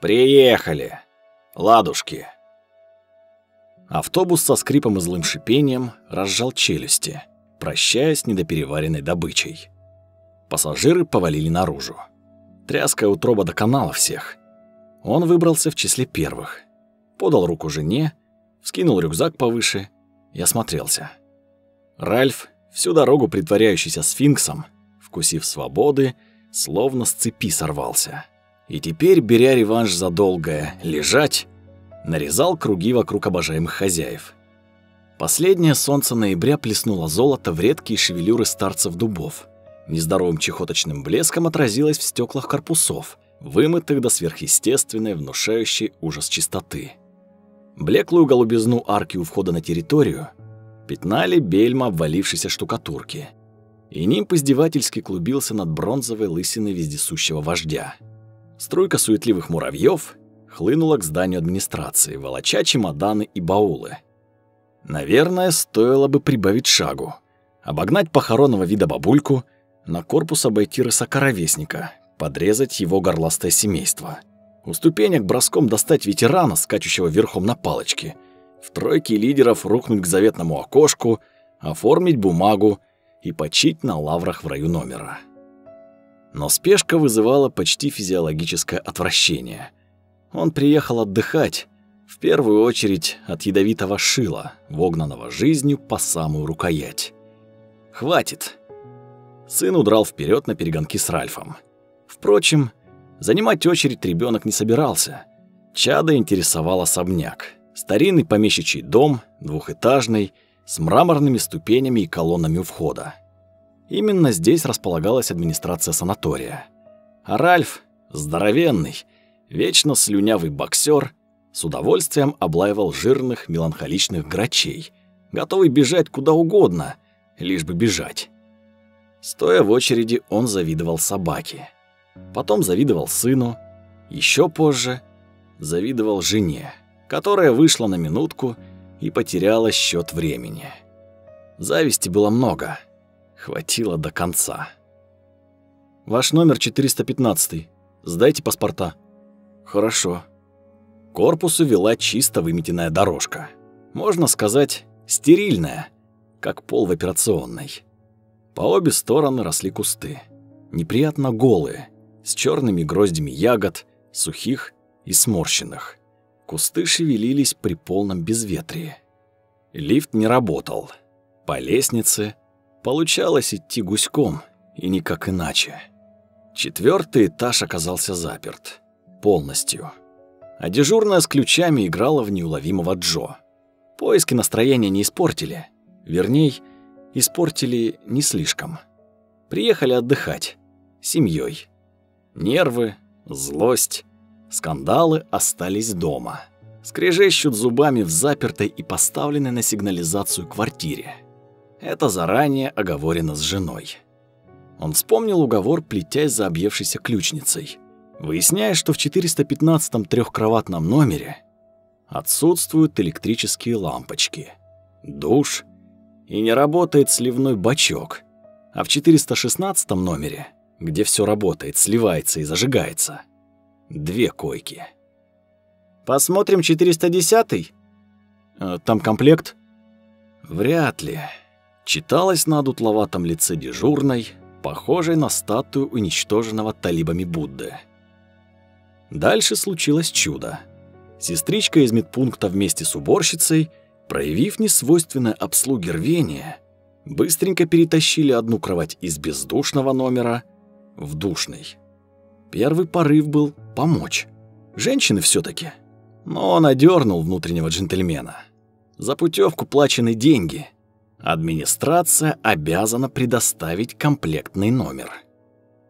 «Приехали! Ладушки!» Автобус со скрипом и злым шипением разжал челюсти, прощаясь недопереваренной добычей. Пассажиры повалили наружу. Тряская утроба доконала всех. Он выбрался в числе первых. Подал руку жене, вскинул рюкзак повыше и осмотрелся. Ральф, всю дорогу притворяющийся сфинксом, вкусив свободы, словно с цепи сорвался. И теперь, беря реванш за долгое «лежать», нарезал круги вокруг обожаемых хозяев. Последнее солнце ноября плеснуло золото в редкие шевелюры старцев дубов. Нездоровым чехоточным блеском отразилось в стеклах корпусов, вымытых до сверхъестественной, внушающей ужас чистоты. Блеклую голубизну арки у входа на территорию пятнали бельма обвалившейся штукатурки. И нимб издевательски клубился над бронзовой лысиной вездесущего вождя. Струйка суетливых муравьев хлынула к зданию администрации, волоча чемоданы и баулы. Наверное, стоило бы прибавить шагу, обогнать похоронного вида бабульку, на корпус обойти рысака подрезать его горластое семейство. У ступенек броском достать ветерана, скачущего верхом на палочке. В тройке лидеров рухнуть к заветному окошку, оформить бумагу и почить на лаврах в раю номера. Но спешка вызывала почти физиологическое отвращение – он приехал отдыхать, в первую очередь от ядовитого шила, вогнанного жизнью по самую рукоять. «Хватит!» Сын удрал вперед на перегонки с Ральфом. Впрочем, занимать очередь ребенок не собирался. Чада интересовал особняк. Старинный помещичий дом, двухэтажный, с мраморными ступенями и колоннами у входа. Именно здесь располагалась администрация санатория. А Ральф, здоровенный, Вечно слюнявый боксер с удовольствием облаивал жирных меланхоличных грачей, готовый бежать куда угодно, лишь бы бежать. Стоя в очереди, он завидовал собаке. Потом завидовал сыну, еще позже завидовал жене, которая вышла на минутку и потеряла счет времени. Зависти было много, хватило до конца. «Ваш номер 415. Сдайте паспорта», Хорошо. Корпусу вела чисто выметенная дорожка. Можно сказать, стерильная, как пол в операционной. По обе стороны росли кусты. Неприятно голые, с черными гроздями ягод, сухих и сморщенных. Кусты шевелились при полном безветрии. Лифт не работал. По лестнице получалось идти гуськом, и никак иначе. Четвертый этаж оказался заперт полностью. А дежурная с ключами играла в неуловимого Джо. Поиски настроения не испортили. Верней, испортили не слишком. Приехали отдыхать. Семьей. Нервы, злость, скандалы остались дома. Скрежещут зубами в запертой и поставленной на сигнализацию квартире. Это заранее оговорено с женой. Он вспомнил уговор, плетясь за объевшейся ключницей – Выясняя, что в 415-м трехкроватном номере отсутствуют электрические лампочки, душ и не работает сливной бачок, а в 416 номере, где все работает, сливается и зажигается, две койки. Посмотрим 410-й? Э, там комплект? Вряд ли. Читалось на дутловатом лице дежурной, похожей на статую уничтоженного талибами Будды. Дальше случилось чудо. Сестричка из медпункта вместе с уборщицей, проявив несвойственное обслуге рвение, быстренько перетащили одну кровать из бездушного номера в душный. Первый порыв был помочь. Женщины все таки Но он одернул внутреннего джентльмена. За путевку плачены деньги. Администрация обязана предоставить комплектный номер.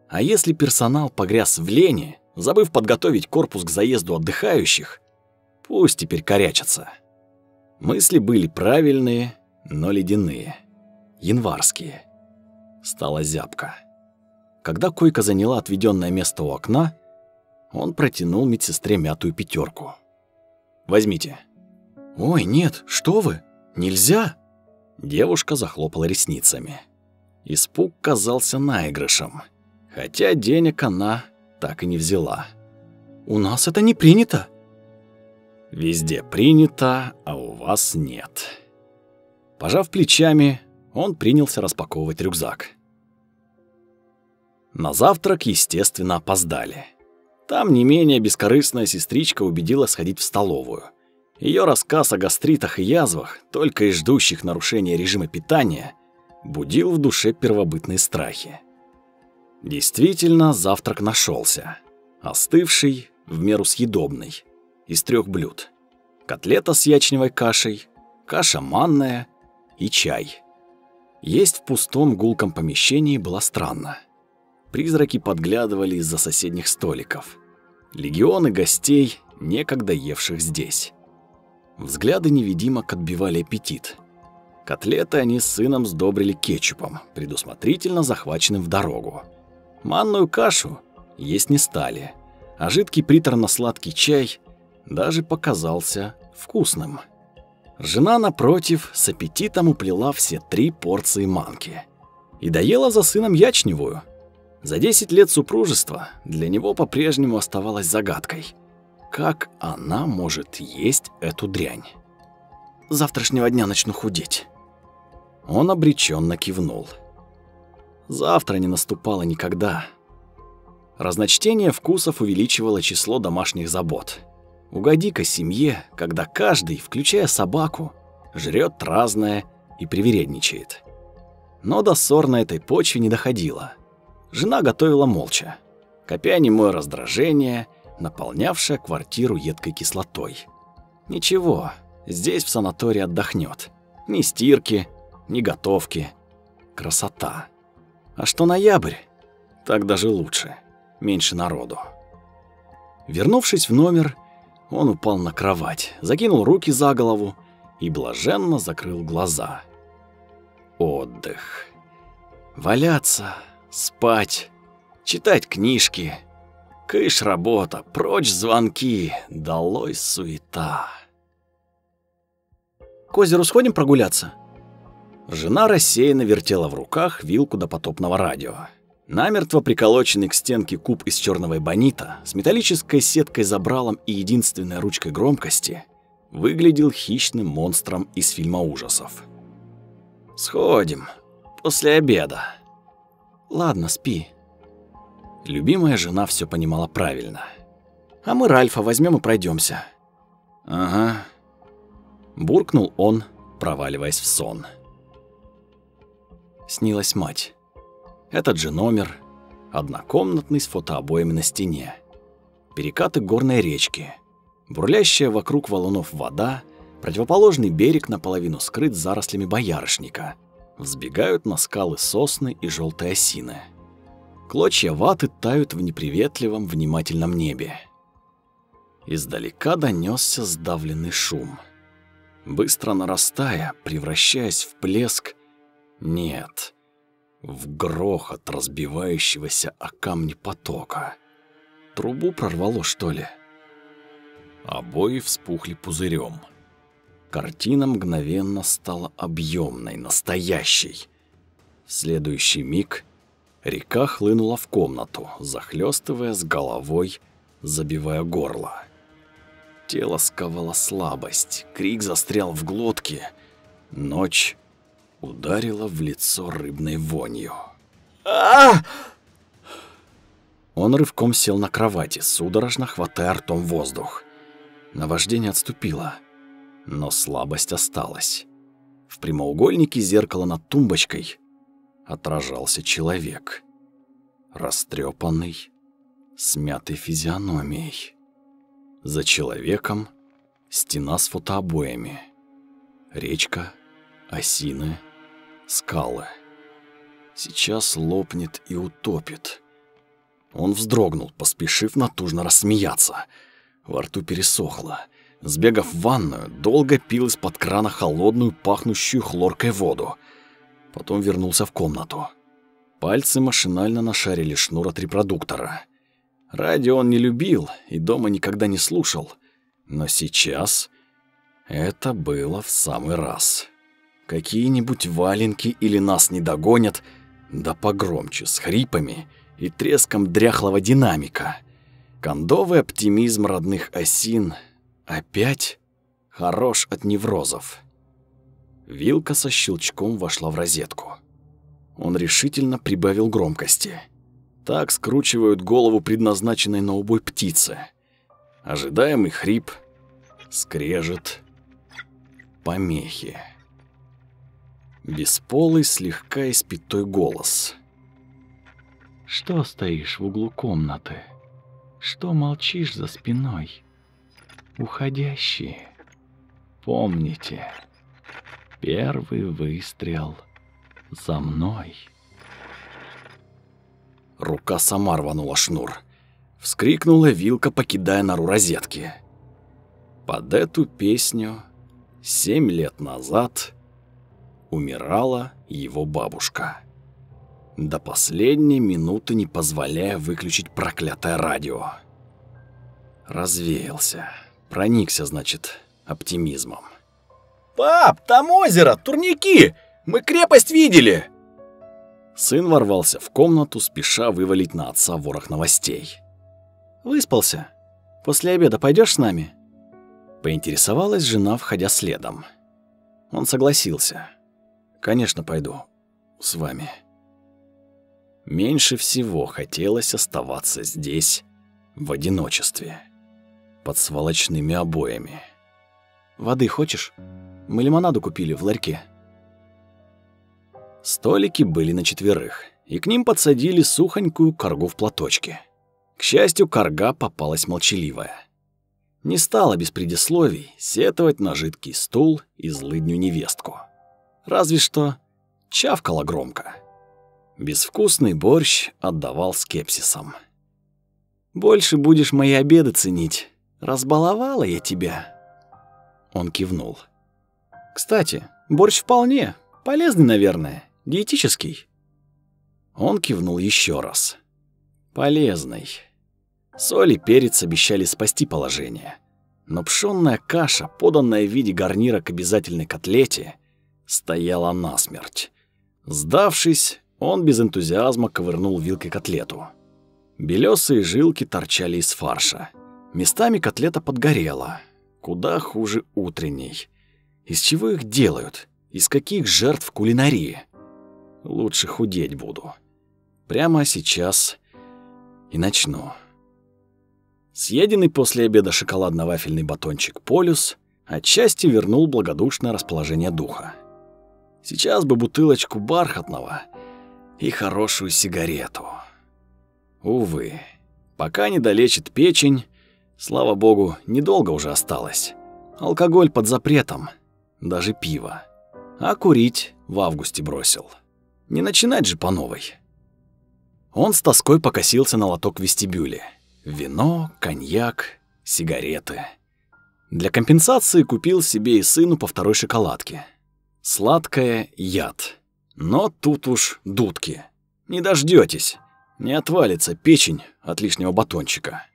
А если персонал погряз в лени, забыв подготовить корпус к заезду отдыхающих, пусть теперь корячатся. Мысли были правильные, но ледяные, январские. Стала зябко. Когда койка заняла отведенное место у окна, он протянул медсестре мятую пятерку. «Возьмите». «Ой, нет, что вы, нельзя!» Девушка захлопала ресницами. Испуг казался наигрышем, хотя денег она так и не взяла. У нас это не принято. Везде принято, а у вас нет. Пожав плечами, он принялся распаковывать рюкзак. На завтрак, естественно, опоздали. Там не менее бескорыстная сестричка убедила сходить в столовую. Ее рассказ о гастритах и язвах, только и ждущих нарушения режима питания, будил в душе первобытные страхи. Действительно, завтрак нашелся, Остывший, в меру съедобный, из трех блюд. Котлета с ячневой кашей, каша манная и чай. Есть в пустом гулком помещении было странно. Призраки подглядывали из-за соседних столиков. Легионы гостей, некогда евших здесь. Взгляды невидимок отбивали аппетит. Котлеты они с сыном сдобрили кетчупом, предусмотрительно захваченным в дорогу. Манную кашу есть не стали, а жидкий приторно-сладкий чай даже показался вкусным. Жена, напротив, с аппетитом уплела все три порции манки. И доела за сыном ячневую. За 10 лет супружества для него по-прежнему оставалась загадкой. Как она может есть эту дрянь? Завтрашнего дня начну худеть. Он обреченно кивнул. Завтра не наступало никогда. Разночтение вкусов увеличивало число домашних забот. Угоди-ка семье, когда каждый, включая собаку, жрет разное и привередничает. Но до ссор на этой почве не доходило. Жена готовила молча, копя немое раздражение, наполнявшее квартиру едкой кислотой. Ничего, здесь в санатории отдохнет. Ни стирки, ни готовки. Красота. А что ноябрь? Так даже лучше. Меньше народу. Вернувшись в номер, он упал на кровать, закинул руки за голову и блаженно закрыл глаза. Отдых. Валяться, спать, читать книжки. Кыш работа, прочь звонки, долой суета. К озеру сходим прогуляться? Жена рассеянно вертела в руках вилку до потопного радио. Намертво приколоченный к стенке куб из черного эбонита с металлической сеткой забралом и единственной ручкой громкости выглядел хищным монстром из фильма ужасов. «Сходим. После обеда». «Ладно, спи». Любимая жена все понимала правильно. «А мы Ральфа возьмем и пройдемся. «Ага». Буркнул он, проваливаясь в сон. Снилась мать. Этот же номер, однокомнатный с фотообоями на стене. Перекаты горной речки, бурлящая вокруг валунов вода, противоположный берег наполовину скрыт зарослями боярышника. Взбегают на скалы сосны и желтые осины. Клочья ваты тают в неприветливом, внимательном небе. Издалека донесся сдавленный шум. Быстро нарастая, превращаясь в плеск, нет, в грохот разбивающегося о камни потока. Трубу прорвало, что ли? Обои вспухли пузырем. Картина мгновенно стала объемной, настоящей. В следующий миг река хлынула в комнату, захлестывая с головой, забивая горло. Тело сковало слабость, крик застрял в глотке. Ночь ударила в лицо рыбной вонью. а Он рывком сел на кровати, судорожно хватая ртом воздух. Наваждение отступило, но слабость осталась. В прямоугольнике зеркала над тумбочкой отражался человек. Растрепанный, с мятой физиономией. За человеком стена с фотообоями. Речка, осины — скалы. Сейчас лопнет и утопит. Он вздрогнул, поспешив натужно рассмеяться. Во рту пересохло. Сбегав в ванную, долго пил из-под крана холодную, пахнущую хлоркой воду. Потом вернулся в комнату. Пальцы машинально нашарили шнур от репродуктора. Радио он не любил и дома никогда не слушал. Но сейчас это было в самый раз. Какие-нибудь валенки или нас не догонят, да погромче, с хрипами и треском дряхлого динамика. Кондовый оптимизм родных осин опять хорош от неврозов. Вилка со щелчком вошла в розетку. Он решительно прибавил громкости. Так скручивают голову предназначенной на убой птицы. Ожидаемый хрип, скрежет, помехи. Бесполый, слегка испятой голос. «Что стоишь в углу комнаты? Что молчишь за спиной? Уходящие, помните, первый выстрел за мной». Рука сама рванула шнур. Вскрикнула вилка, покидая нору розетки. Под эту песню семь лет назад умирала его бабушка. До последней минуты не позволяя выключить проклятое радио. Развеялся. Проникся, значит, оптимизмом. «Пап, там озеро, турники! Мы крепость видели!» Сын ворвался в комнату, спеша вывалить на отца ворох новостей. «Выспался? После обеда пойдешь с нами?» Поинтересовалась жена, входя следом. Он согласился. «Конечно, пойду. С вами». Меньше всего хотелось оставаться здесь, в одиночестве, под сволочными обоями. «Воды хочешь? Мы лимонаду купили в ларьке». Столики были на четверых, и к ним подсадили сухонькую коргу в платочке. К счастью, корга попалась молчаливая. Не стала без предисловий сетовать на жидкий стул и злыдню невестку. Разве что чавкала громко. Безвкусный борщ отдавал скепсисом. «Больше будешь мои обеды ценить. Разбаловала я тебя». Он кивнул. «Кстати, борщ вполне. Полезный, наверное. Диетический». Он кивнул еще раз. «Полезный». Соль и перец обещали спасти положение. Но пшённая каша, поданная в виде гарнира к обязательной котлете, стояла насмерть. Сдавшись, он без энтузиазма ковырнул вилкой котлету. Белёсые жилки торчали из фарша. Местами котлета подгорела. Куда хуже утренней. Из чего их делают? Из каких жертв кулинарии? Лучше худеть буду. Прямо сейчас и начну. Съеденный после обеда шоколадно-вафельный батончик «Полюс» отчасти вернул благодушное расположение духа. Сейчас бы бутылочку бархатного и хорошую сигарету. Увы, пока не долечит печень, слава богу, недолго уже осталось. Алкоголь под запретом, даже пиво. А курить в августе бросил. Не начинать же по новой. Он с тоской покосился на лоток в вестибюле. Вино, коньяк, сигареты. Для компенсации купил себе и сыну по второй шоколадке. Сладкое — яд. Но тут уж дудки. Не дождётесь. Не отвалится печень от лишнего батончика.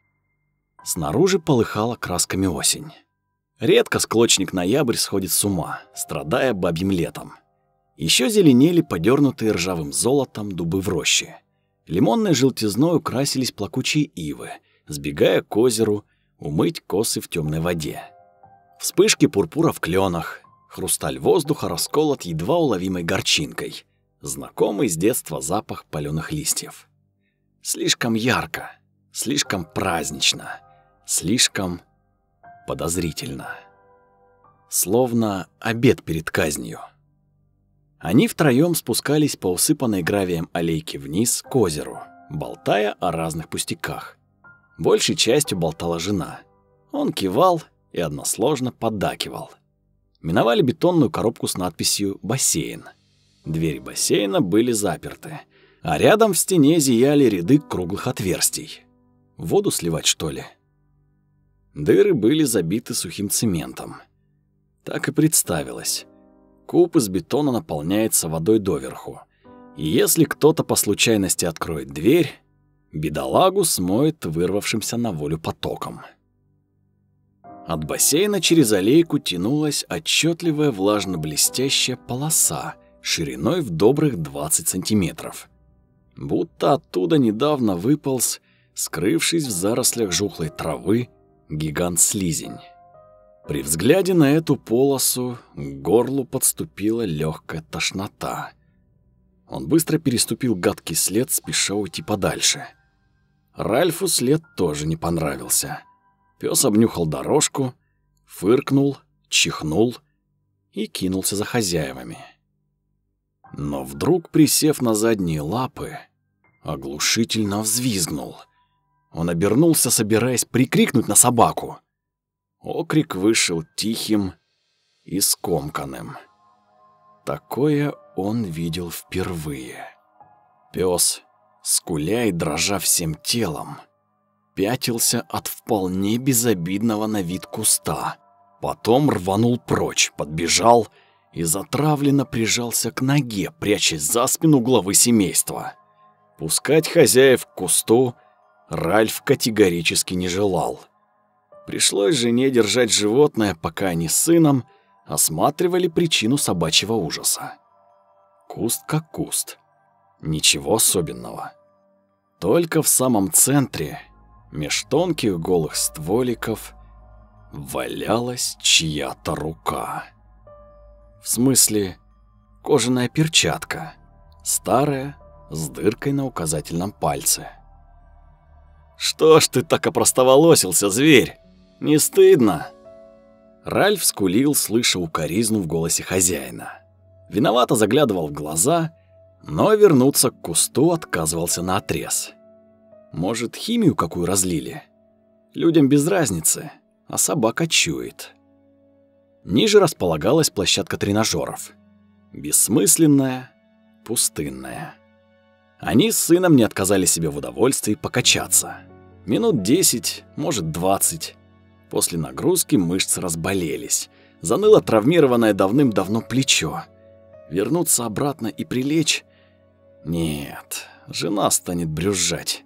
Снаружи полыхала красками осень. Редко склочник ноябрь сходит с ума, страдая бабьим летом. Еще зеленели подернутые ржавым золотом дубы в роще. Лимонной желтизной украсились плакучие ивы, сбегая к озеру, умыть косы в темной воде. Вспышки пурпура в кленах, хрусталь воздуха расколот едва уловимой горчинкой, знакомый с детства запах паленых листьев. Слишком ярко, слишком празднично, слишком подозрительно. Словно обед перед казнью. Они втроем спускались по усыпанной гравием аллейке вниз к озеру, болтая о разных пустяках. Большей частью болтала жена. Он кивал и односложно поддакивал. Миновали бетонную коробку с надписью «Бассейн». Двери бассейна были заперты, а рядом в стене зияли ряды круглых отверстий. Воду сливать, что ли? Дыры были забиты сухим цементом. Так и представилось. Куб из бетона наполняется водой доверху. И если кто-то по случайности откроет дверь, бедолагу смоет вырвавшимся на волю потоком. От бассейна через аллейку тянулась отчетливая влажно-блестящая полоса шириной в добрых 20 сантиметров. Будто оттуда недавно выполз скрывшись в зарослях жухлой травы, гигант-слизень. При взгляде на эту полосу к горлу подступила легкая тошнота. Он быстро переступил гадкий след, спеша уйти подальше. Ральфу след тоже не понравился. Пес обнюхал дорожку, фыркнул, чихнул и кинулся за хозяевами. Но вдруг, присев на задние лапы, оглушительно взвизгнул. Он обернулся, собираясь прикрикнуть на собаку. Окрик вышел тихим и скомканным. Такое он видел впервые. Пес, скуля и дрожа всем телом, пятился от вполне безобидного на вид куста. Потом рванул прочь, подбежал и затравленно прижался к ноге, прячась за спину главы семейства. Пускать хозяев к кусту Ральф категорически не желал. Пришлось жене держать животное, пока они с сыном осматривали причину собачьего ужаса. Куст как куст. Ничего особенного. Только в самом центре, меж тонких голых стволиков, валялась чья-то рука. В смысле, кожаная перчатка, старая, с дыркой на указательном пальце. «Что ж ты так опростоволосился, зверь? Не стыдно?» Ральф скулил, слыша укоризну в голосе хозяина. Виновато заглядывал в глаза, но вернуться к кусту отказывался наотрез. Может, химию какую разлили? Людям без разницы, а собака чует. Ниже располагалась площадка тренажеров. Бессмысленная, пустынная. Они с сыном не отказали себе в удовольствии покачаться. Минут десять, может двадцать. После нагрузки мышцы разболелись. Заныло травмированное давным-давно плечо. Вернуться обратно и прилечь? Нет, жена станет брюзжать.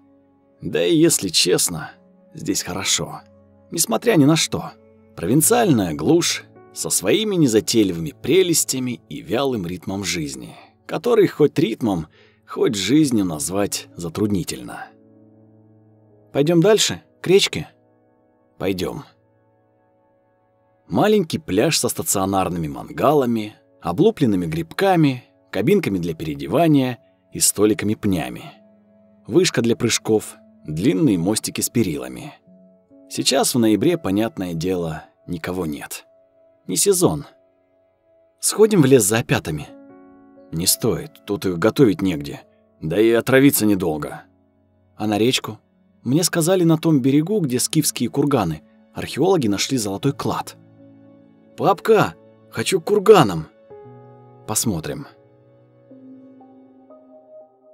Да и если честно, здесь хорошо. Несмотря ни на что. Провинциальная глушь со своими незатейливыми прелестями и вялым ритмом жизни, который хоть ритмом, хоть жизнью назвать затруднительно. Пойдем дальше, к речке? Пойдем. Маленький пляж со стационарными мангалами, облупленными грибками, кабинками для переодевания и столиками-пнями. Вышка для прыжков, длинные мостики с перилами. Сейчас в ноябре, понятное дело, никого нет. Не сезон. Сходим в лес за опятами. Не стоит, тут их готовить негде. Да и отравиться недолго. А на речку? Мне сказали, на том берегу, где скифские курганы, археологи нашли золотой клад. «Папка, хочу к курганам!» Посмотрим.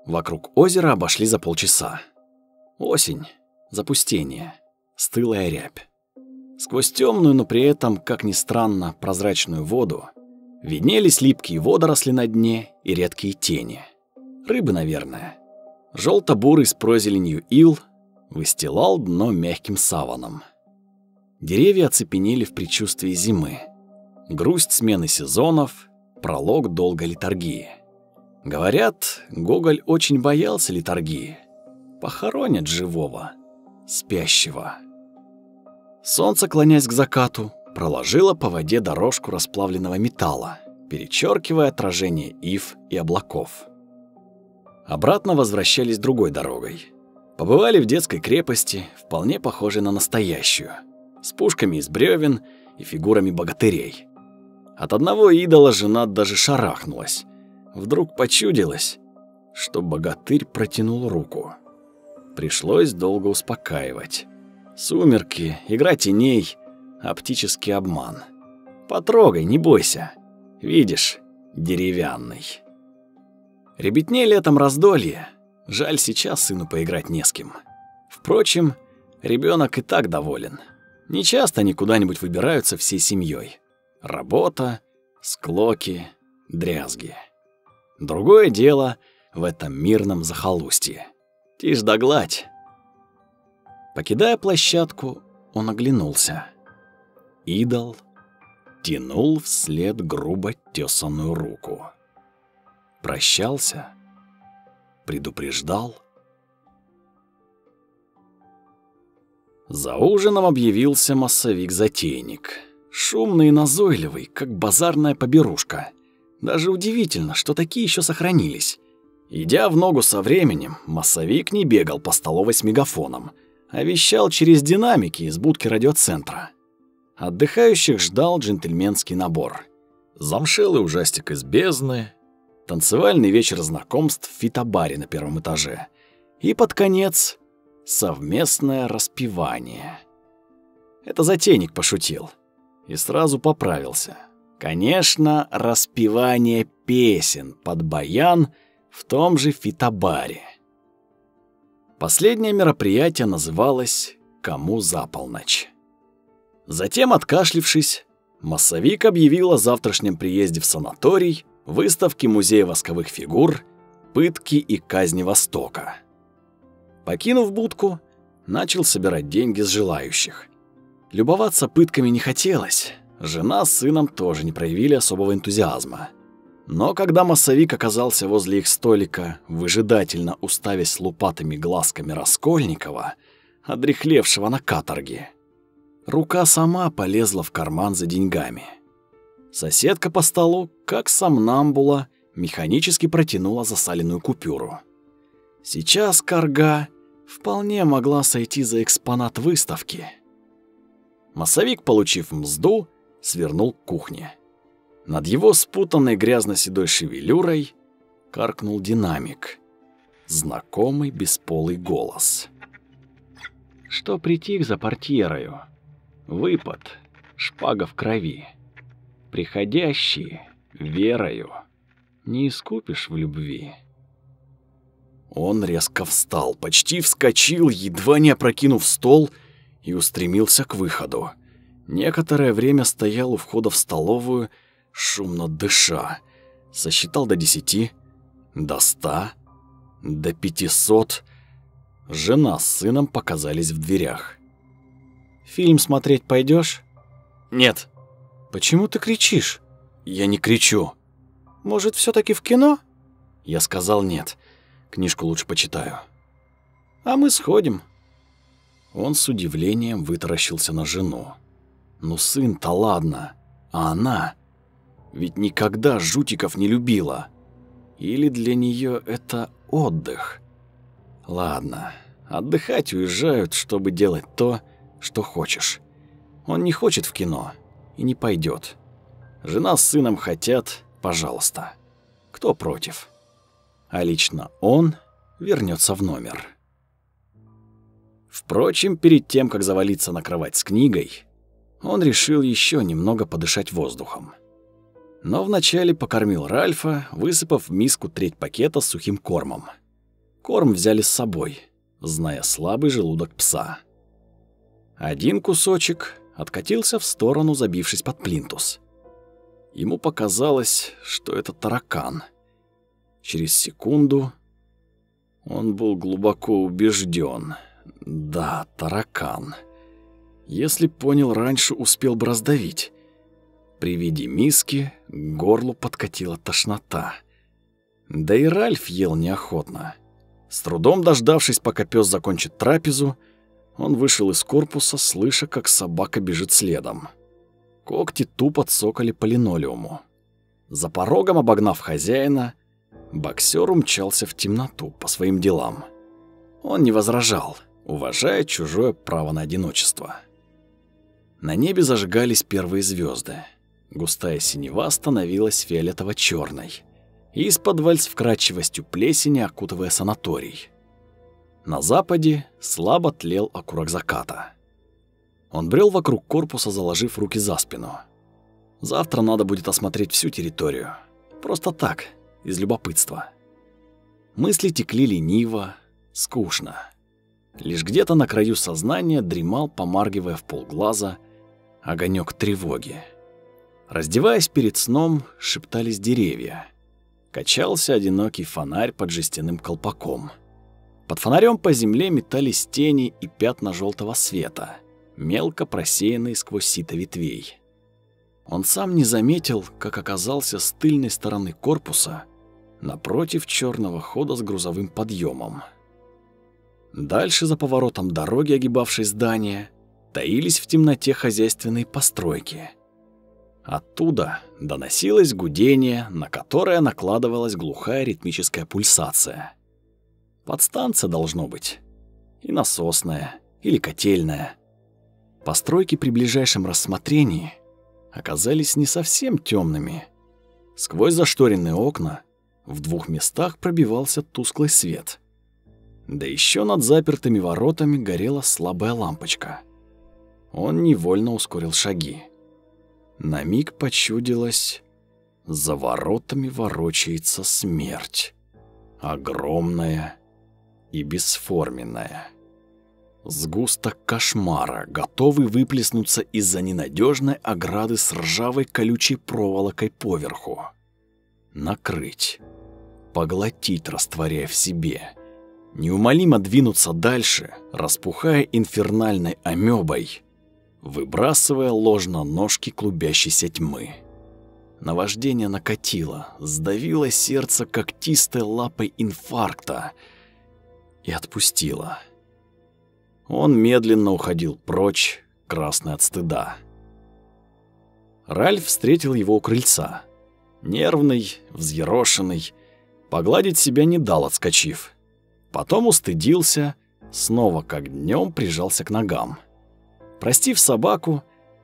Вокруг озера обошли за полчаса. Осень, запустение, стылая рябь. Сквозь темную, но при этом, как ни странно, прозрачную воду виднелись липкие водоросли на дне и редкие тени. Рыбы, наверное. Желто-бурый с прозеленью ил выстилал дно мягким саваном. Деревья оцепенели в предчувствии зимы. Грусть смены сезонов, пролог долгой литургии. Говорят, Гоголь очень боялся литургии. Похоронят живого, спящего. Солнце, клонясь к закату, проложило по воде дорожку расплавленного металла, перечеркивая отражение ив и облаков. Обратно возвращались другой дорогой. Побывали в детской крепости, вполне похожей на настоящую, с пушками из бревен и фигурами богатырей. От одного идола жена даже шарахнулась. Вдруг почудилось, что богатырь протянул руку. Пришлось долго успокаивать. Сумерки, игра теней, оптический обман. Потрогай, не бойся. Видишь, деревянный. Ребятне летом раздолье. Жаль, сейчас сыну поиграть не с кем. Впрочем, ребенок и так доволен. Не часто они куда-нибудь выбираются всей семьей. Работа, склоки, дрязги. Другое дело в этом мирном захолустье. Тишь да гладь. Покидая площадку, он оглянулся. Идол тянул вслед грубо тесанную руку. Прощался, предупреждал. За ужином объявился массовик-затейник. Шумный и назойливый, как базарная поберушка. Даже удивительно, что такие еще сохранились. Идя в ногу со временем, массовик не бегал по столовой с мегафоном, а вещал через динамики из будки радиоцентра. Отдыхающих ждал джентльменский набор. Замшелый ужастик из бездны, танцевальный вечер знакомств в фитобаре на первом этаже и, под конец, совместное распевание. Это затейник пошутил и сразу поправился. Конечно, распевание песен под баян в том же фитобаре. Последнее мероприятие называлось «Кому за полночь?». Затем, откашлившись, массовик объявил о завтрашнем приезде в санаторий, выставке музея восковых фигур, пытки и казни Востока. Покинув будку, начал собирать деньги с желающих. Любоваться пытками не хотелось. Жена с сыном тоже не проявили особого энтузиазма. Но когда массовик оказался возле их столика, выжидательно уставясь лупатыми глазками Раскольникова, одрехлевшего на каторге, рука сама полезла в карман за деньгами. Соседка по столу, как сомнамбула, механически протянула засаленную купюру. Сейчас карга вполне могла сойти за экспонат выставки. Массовик, получив мзду, свернул к кухне. Над его спутанной грязно-седой шевелюрой каркнул динамик. Знакомый бесполый голос. Что притих за портьерою? Выпад, шпага в крови. Приходящие, верою, не искупишь в любви. Он резко встал, почти вскочил, едва не опрокинув стол, и устремился к выходу. Некоторое время стоял у входа в столовую, шумно дыша. Сосчитал до десяти, до ста, до пятисот. Жена с сыном показались в дверях. «Фильм смотреть пойдешь? «Нет». «Почему ты кричишь?» «Я не кричу». «Может, все таки в кино?» Я сказал «нет». Книжку лучше почитаю. А мы сходим. Он с удивлением вытаращился на жену. Ну сын-то ладно, а она ведь никогда жутиков не любила. Или для нее это отдых? Ладно, отдыхать уезжают, чтобы делать то, что хочешь. Он не хочет в кино и не пойдет. Жена с сыном хотят, пожалуйста. Кто против? а лично он вернется в номер. Впрочем, перед тем, как завалиться на кровать с книгой, он решил еще немного подышать воздухом. Но вначале покормил Ральфа, высыпав в миску треть пакета с сухим кормом. Корм взяли с собой, зная слабый желудок пса. Один кусочек откатился в сторону, забившись под плинтус. Ему показалось, что это таракан — Через секунду он был глубоко убежден. Да, таракан. Если понял раньше, успел бы раздавить. При виде миски к горлу подкатила тошнота. Да и Ральф ел неохотно. С трудом дождавшись, пока пес закончит трапезу, он вышел из корпуса, слыша, как собака бежит следом. Когти тупо цокали по линолеуму. За порогом, обогнав хозяина, Боксер умчался в темноту по своим делам. Он не возражал, уважая чужое право на одиночество. На небе зажигались первые звезды. Густая синева становилась фиолетово черной из-под с вкрадчивостью плесени окутывая санаторий. На западе слабо тлел окурок заката. Он брел вокруг корпуса, заложив руки за спину. Завтра надо будет осмотреть всю территорию. Просто так, из любопытства. Мысли текли лениво, скучно. Лишь где-то на краю сознания дремал, помаргивая в полглаза, огонек тревоги. Раздеваясь перед сном, шептались деревья. Качался одинокий фонарь под жестяным колпаком. Под фонарем по земле метались тени и пятна желтого света, мелко просеянные сквозь сито ветвей. Он сам не заметил, как оказался с тыльной стороны корпуса напротив черного хода с грузовым подъемом. Дальше за поворотом дороги, огибавшей здание, таились в темноте хозяйственные постройки. Оттуда доносилось гудение, на которое накладывалась глухая ритмическая пульсация. Подстанция должно быть. И насосная, или котельная. Постройки при ближайшем рассмотрении оказались не совсем темными. Сквозь зашторенные окна в двух местах пробивался тусклый свет. Да еще над запертыми воротами горела слабая лампочка. Он невольно ускорил шаги. На миг почудилось, за воротами ворочается смерть. Огромная и бесформенная. Сгусток кошмара, готовый выплеснуться из-за ненадежной ограды с ржавой колючей проволокой поверху. Накрыть. Поглотить, растворяя в себе. Неумолимо двинуться дальше, распухая инфернальной амебой, выбрасывая ложно ножки клубящейся тьмы. Наваждение накатило, сдавило сердце когтистой лапой инфаркта и отпустило. Он медленно уходил прочь, красный от стыда. Ральф встретил его у крыльца. Нервный, взъерошенный, погладить себя не дал, отскочив. Потом устыдился, снова как днем прижался к ногам. Простив собаку,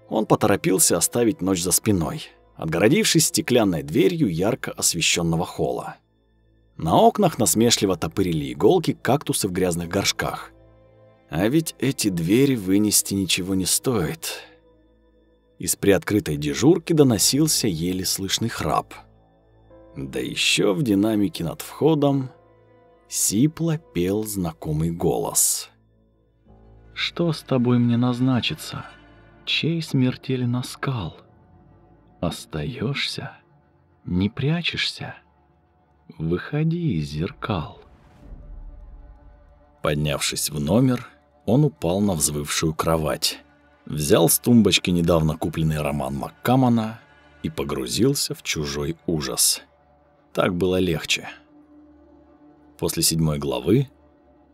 он поторопился оставить ночь за спиной, отгородившись стеклянной дверью ярко освещенного холла. На окнах насмешливо топырили иголки кактусы в грязных горшках. А ведь эти двери вынести ничего не стоит. Из приоткрытой дежурки доносился еле слышный храп. Да еще в динамике над входом сипло пел знакомый голос. Что с тобой мне назначится? Чей смертелен оскал? Остаешься? Не прячешься? Выходи из зеркал. Поднявшись в номер, он упал на взвывшую кровать, взял с тумбочки недавно купленный роман Маккамана и погрузился в чужой ужас. Так было легче. После седьмой главы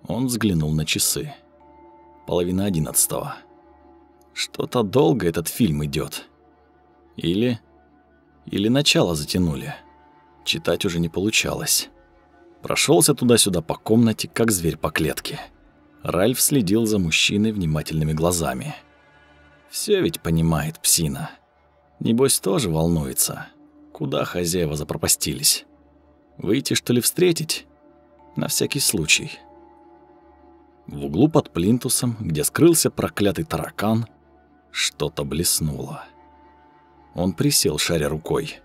он взглянул на часы половина одиннадцатого. Что-то долго этот фильм идет. Или... Или начало затянули. Читать уже не получалось. Прошелся туда-сюда по комнате, как зверь по клетке. Ральф следил за мужчиной внимательными глазами. Все ведь понимает псина. Небось, тоже волнуется. Куда хозяева запропастились? Выйти, что ли, встретить? На всякий случай. В углу под плинтусом, где скрылся проклятый таракан, что-то блеснуло. Он присел, шаря рукой.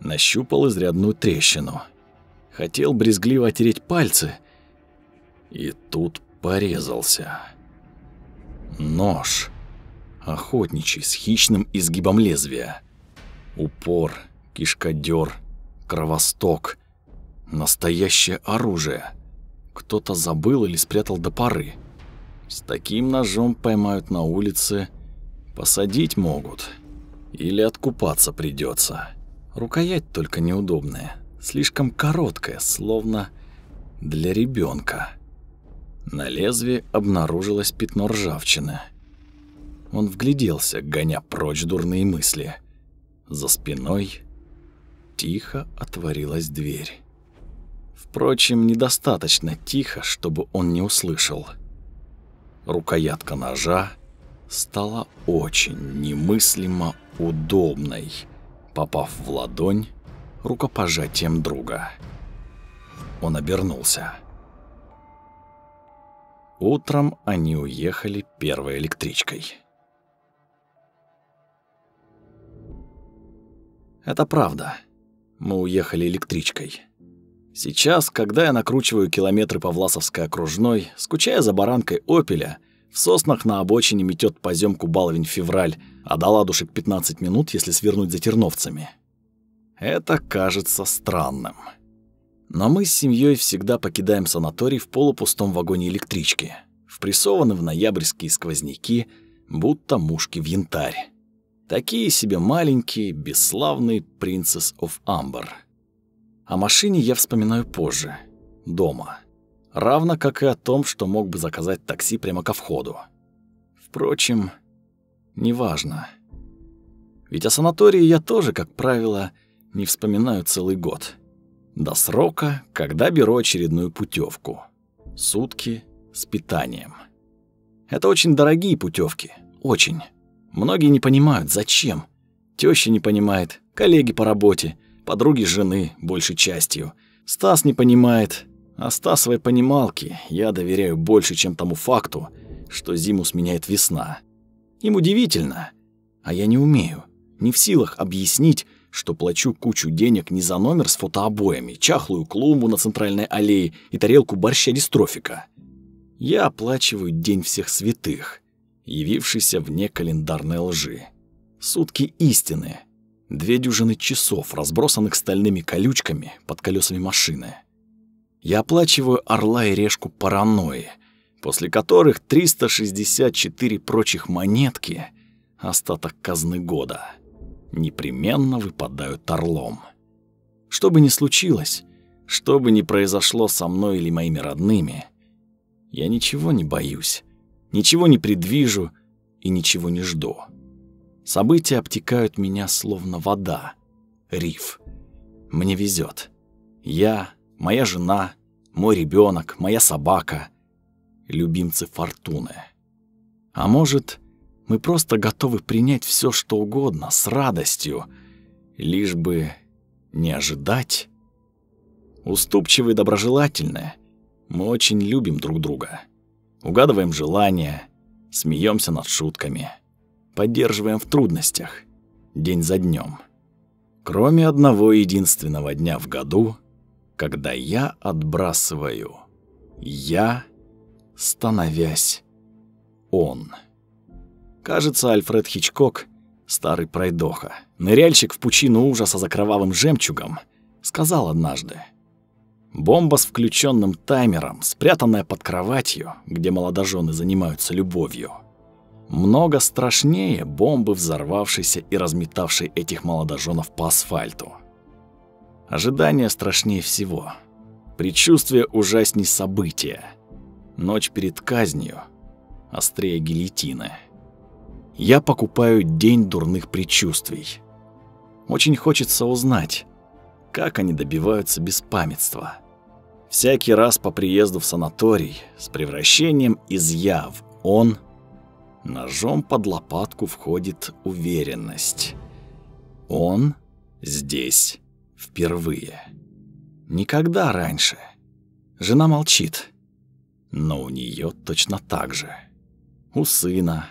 Нащупал изрядную трещину. Хотел брезгливо отереть пальцы, и тут порезался. Нож. Охотничий, с хищным изгибом лезвия. Упор, кишкодер, кровосток. Настоящее оружие — кто-то забыл или спрятал до поры. С таким ножом поймают на улице, посадить могут. Или откупаться придется. Рукоять только неудобная, слишком короткая, словно для ребенка. На лезвии обнаружилось пятно ржавчины. Он вгляделся, гоня прочь дурные мысли. За спиной тихо отворилась дверь. Впрочем, недостаточно тихо, чтобы он не услышал. Рукоятка ножа стала очень немыслимо удобной, попав в ладонь рукопожатием друга. Он обернулся. Утром они уехали первой электричкой. Это правда. Мы уехали электричкой. Сейчас, когда я накручиваю километры по Власовской окружной, скучая за баранкой «Опеля», в соснах на обочине метет поземку баловень-февраль, а до ладушек 15 минут, если свернуть за терновцами. Это кажется странным. Но мы с семьей всегда покидаем санаторий в полупустом вагоне электрички, впрессованы в ноябрьские сквозняки, будто мушки в янтарь. Такие себе маленькие, бесславные принцесс of Amber — о машине я вспоминаю позже, дома. Равно как и о том, что мог бы заказать такси прямо ко входу. Впрочем, неважно. Ведь о санатории я тоже, как правило, не вспоминаю целый год. До срока, когда беру очередную путевку. Сутки с питанием. Это очень дорогие путевки, очень. Многие не понимают, зачем. Тёща не понимает, коллеги по работе, подруги жены, большей частью. Стас не понимает, а Стасовой понималке я доверяю больше, чем тому факту, что зиму сменяет весна. Им удивительно, а я не умею, не в силах объяснить, что плачу кучу денег не за номер с фотообоями, чахлую клумбу на центральной аллее и тарелку борща дистрофика. Я оплачиваю День всех святых, явившийся вне календарной лжи. Сутки истины, две дюжины часов, разбросанных стальными колючками под колесами машины. Я оплачиваю орла и решку паранойи, после которых 364 прочих монетки — остаток казны года — непременно выпадают орлом. Что бы ни случилось, что бы ни произошло со мной или моими родными, я ничего не боюсь, ничего не предвижу и ничего не жду. События обтекают меня словно вода, риф. Мне везет. Я, моя жена, мой ребенок, моя собака — любимцы фортуны. А может, мы просто готовы принять все, что угодно, с радостью, лишь бы не ожидать. Уступчивые и доброжелательные, мы очень любим друг друга. Угадываем желания, смеемся над шутками, поддерживаем в трудностях, день за днем. Кроме одного единственного дня в году, когда я отбрасываю «я», становясь «он». Кажется, Альфред Хичкок, старый пройдоха, ныряльщик в пучину ужаса за кровавым жемчугом, сказал однажды. Бомба с включенным таймером, спрятанная под кроватью, где молодожены занимаются любовью. Много страшнее бомбы, взорвавшейся и разметавшей этих молодоженов по асфальту. Ожидание страшнее всего. Предчувствие ужасней события. Ночь перед казнью. Острее гильотины я покупаю день дурных предчувствий. Очень хочется узнать, как они добиваются беспамятства. Всякий раз по приезду в санаторий с превращением из «я» в «он» ножом под лопатку входит уверенность. Он здесь впервые. Никогда раньше. Жена молчит, но у нее точно так же. У сына,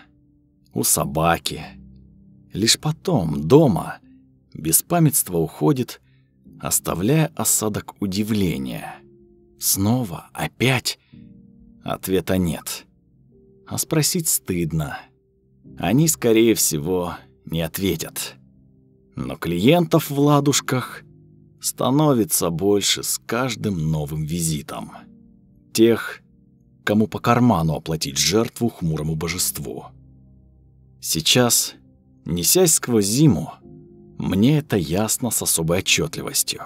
у собаки. Лишь потом, дома, беспамятство уходит, оставляя осадок удивления. Снова, опять? Ответа нет. А спросить стыдно. Они, скорее всего, не ответят. Но клиентов в ладушках становится больше с каждым новым визитом. Тех, кому по карману оплатить жертву хмурому божеству. Сейчас, несясь сквозь зиму, мне это ясно с особой отчетливостью.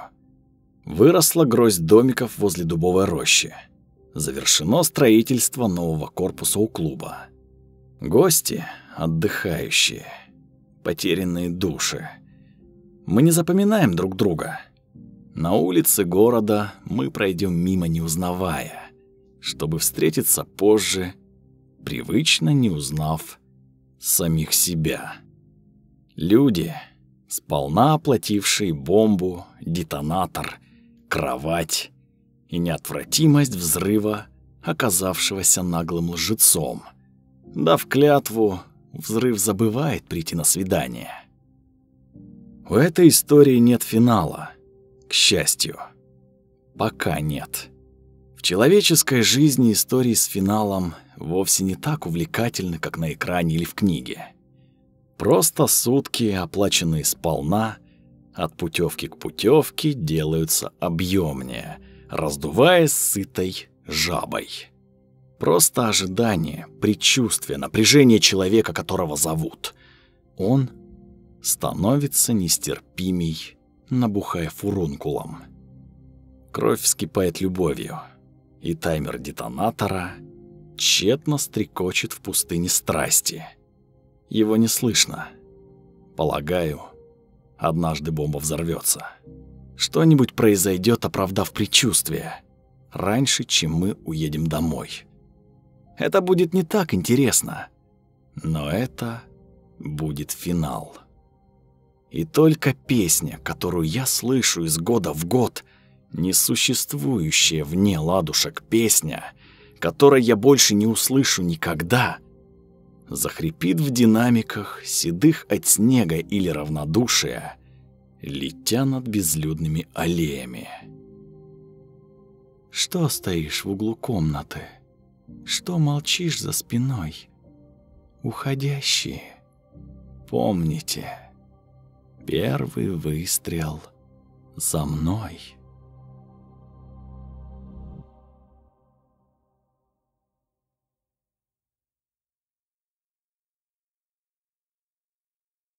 Выросла гроздь домиков возле дубовой рощи. Завершено строительство нового корпуса у клуба. Гости, отдыхающие, потерянные души. Мы не запоминаем друг друга. На улице города мы пройдем мимо, не узнавая, чтобы встретиться позже, привычно не узнав самих себя. Люди, сполна оплатившие бомбу, детонатор, кровать и неотвратимость взрыва, оказавшегося наглым лжецом. Дав клятву, взрыв забывает прийти на свидание. У этой истории нет финала, к счастью. Пока нет. В человеческой жизни истории с финалом вовсе не так увлекательны, как на экране или в книге. Просто сутки, оплаченные сполна, от путевки к путевке делаются объемнее, раздуваясь сытой жабой. Просто ожидание, предчувствие, напряжение человека, которого зовут. Он становится нестерпимей, набухая фурункулом. Кровь вскипает любовью. и таймер детонатора тщетно стрекочет в пустыне страсти. Его не слышно. Полагаю, однажды бомба взорвется. Что-нибудь произойдет, оправдав предчувствие, раньше, чем мы уедем домой. Это будет не так интересно, но это будет финал. И только песня, которую я слышу из года в год, несуществующая вне ладушек песня, которой я больше не услышу никогда, захрипит в динамиках, седых от снега или равнодушия, летя над безлюдными аллеями. Что стоишь в углу комнаты? Что молчишь за спиной? Уходящие, помните, первый выстрел за мной —